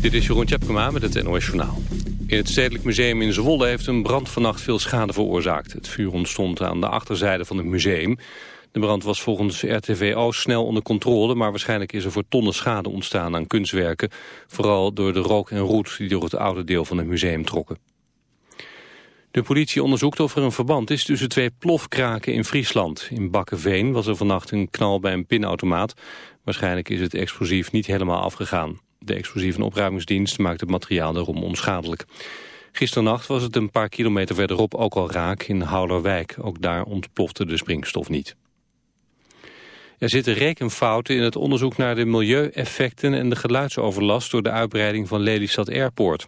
Dit is Jeroen Tjepkema met het NOS Journaal. In het Stedelijk Museum in Zwolle heeft een brand vannacht veel schade veroorzaakt. Het vuur ontstond aan de achterzijde van het museum. De brand was volgens RTVO snel onder controle... maar waarschijnlijk is er voor tonnen schade ontstaan aan kunstwerken... vooral door de rook en roet die door het oude deel van het museum trokken. De politie onderzoekt of er een verband is tussen twee plofkraken in Friesland. In Bakkenveen was er vannacht een knal bij een pinautomaat. Waarschijnlijk is het explosief niet helemaal afgegaan. De explosieve opruimingsdienst maakt het materiaal daarom onschadelijk. Gisternacht was het een paar kilometer verderop ook al raak in Houderwijk. Ook daar ontplofte de springstof niet. Er zitten rekenfouten in het onderzoek naar de milieueffecten en de geluidsoverlast door de uitbreiding van Lelystad Airport.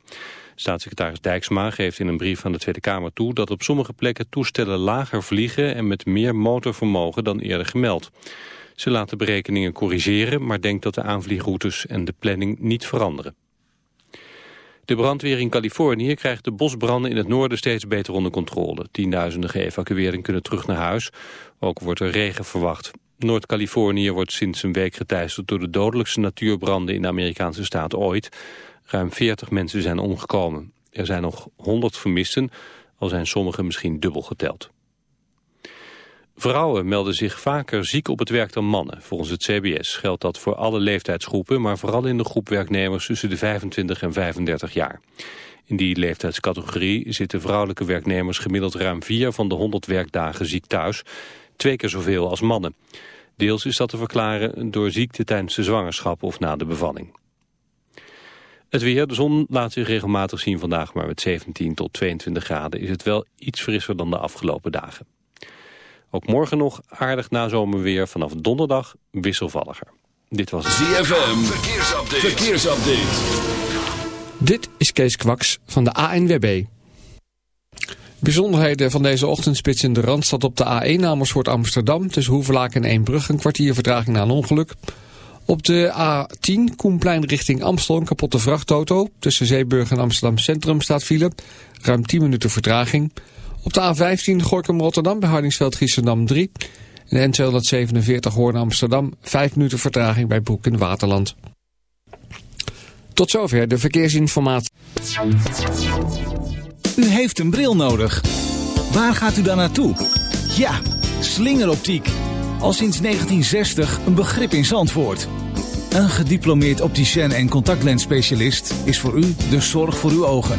Staatssecretaris Dijksma geeft in een brief aan de Tweede Kamer toe dat op sommige plekken toestellen lager vliegen en met meer motorvermogen dan eerder gemeld. Ze laat de berekeningen corrigeren, maar denkt dat de aanvliegroutes en de planning niet veranderen. De brandweer in Californië krijgt de bosbranden in het noorden steeds beter onder controle. Tienduizenden geëvacueerden kunnen terug naar huis. Ook wordt er regen verwacht. Noord-Californië wordt sinds een week geteisterd door de dodelijkste natuurbranden in de Amerikaanse staat ooit. Ruim 40 mensen zijn omgekomen. Er zijn nog 100 vermisten, al zijn sommigen misschien dubbel geteld. Vrouwen melden zich vaker ziek op het werk dan mannen. Volgens het CBS geldt dat voor alle leeftijdsgroepen... maar vooral in de groep werknemers tussen de 25 en 35 jaar. In die leeftijdscategorie zitten vrouwelijke werknemers... gemiddeld ruim 4 van de 100 werkdagen ziek thuis. Twee keer zoveel als mannen. Deels is dat te verklaren door ziekte tijdens de zwangerschap of na de bevalling. Het weer, de zon laat zich regelmatig zien vandaag... maar met 17 tot 22 graden is het wel iets frisser dan de afgelopen dagen. Ook morgen nog aardig nazomerweer vanaf donderdag wisselvalliger. Dit was ZFM, verkeersupdate. verkeersupdate. Dit is Kees Kwaks van de ANWB. Bijzonderheden van deze ochtendspits in de Randstad op de A1 Amersfoort Amsterdam... tussen Hoevelaak en Eembrug een kwartier vertraging na een ongeluk... Op de A10 Koenplein richting Amstel een kapotte vrachtauto. Tussen Zeeburg en Amsterdam Centrum staat file. Ruim 10 minuten vertraging. Op de A15 Gorkum Rotterdam bij Hardingsveld Giessendam 3. En N247 Hoorn Amsterdam 5 minuten vertraging bij Broek in Waterland. Tot zover de verkeersinformatie. U heeft een bril nodig. Waar gaat u dan naartoe? Ja, slingeroptiek al sinds 1960 een begrip in Zandvoort. Een gediplomeerd opticien en contactlensspecialist is voor u de zorg voor uw ogen.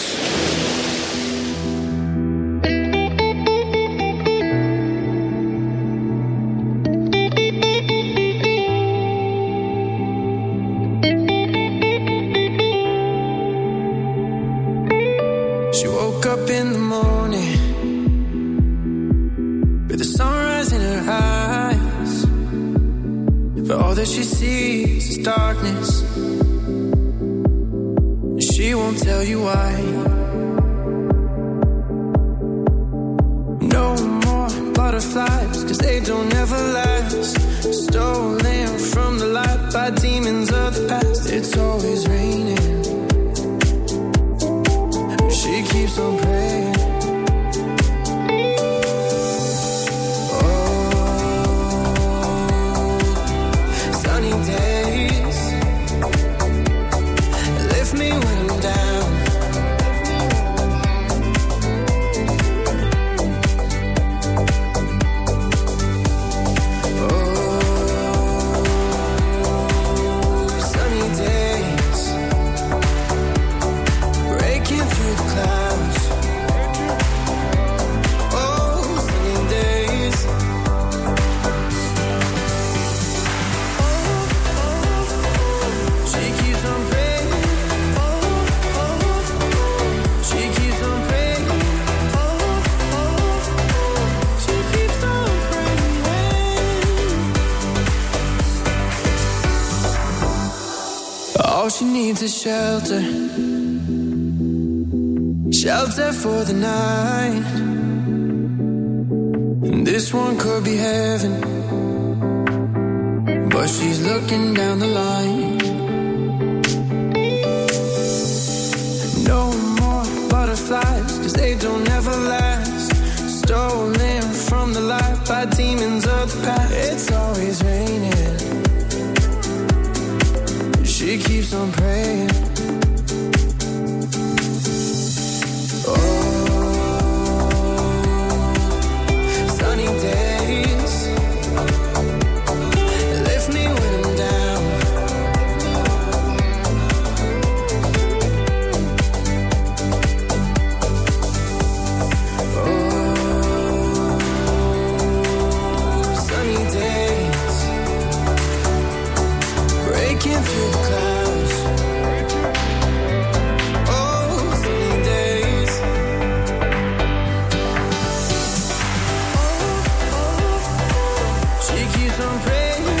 some praise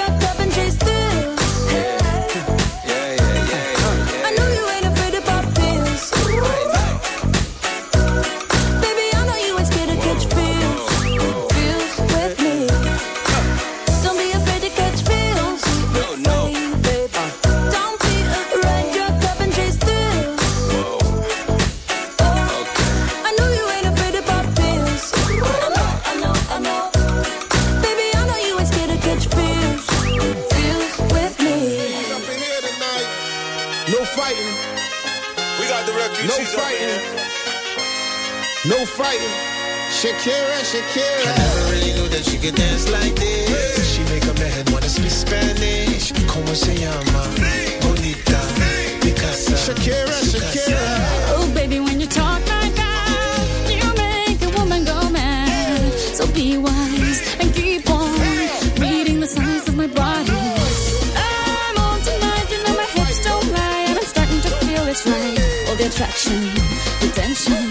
No fighting. Shakira, Shakira. I never really knew that she could dance like this. She make a man wanna speak Spanish. Como se llama? Bonita. Picasa. Shakira, Shakira. Oh, baby, when you talk like that, you make a woman go mad. So be wise and keep on reading the signs of my body. I'm on tonight, you know my hips don't lie, and I'm starting to feel it's right. All the attraction, the tension.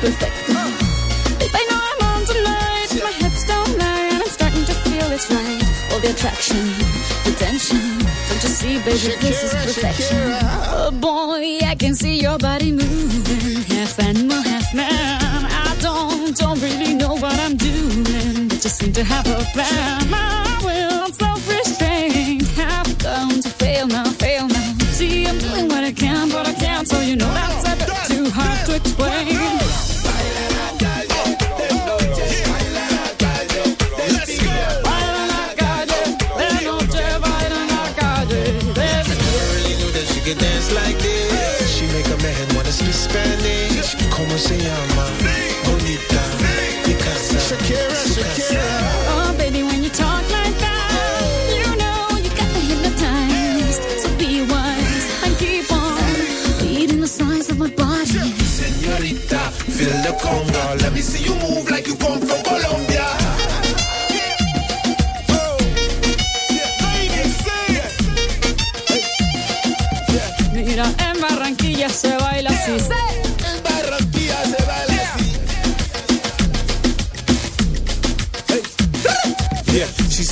Perfect. Babe, I know I'm on tonight, my hips don't lie, and I'm starting to feel it's right. All the attraction, the tension. Don't you see, baby, this is perfection. Oh boy, I can see your body moving, half animal, half man. I don't, don't really know what I'm doing, but just seem to have a plan. Feel the conga. Let me see you move like you come from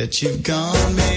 that you've gone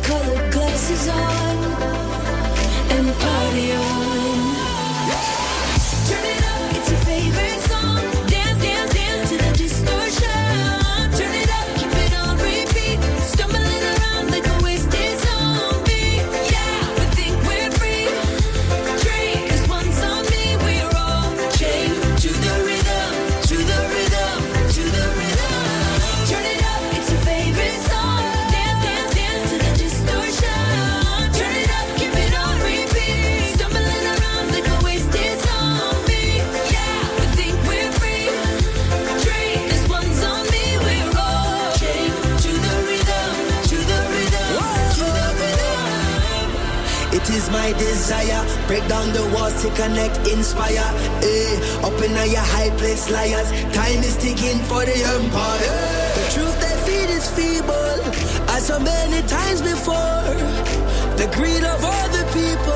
colored glasses on. Break down the walls to connect, inspire. Eh. Up in your high place, liars. Time is ticking for the empire. The truth they feed is feeble, as so many times before. The greed of all the people.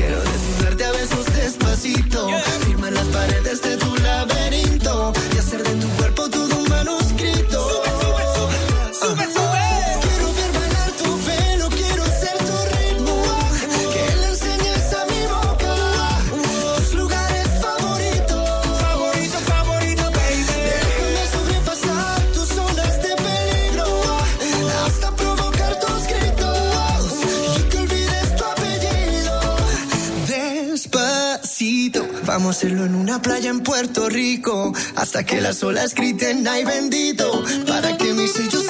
Hacerlo en una playa en Puerto Rico, hasta que las olas griten, ay bendito, para que mis sellos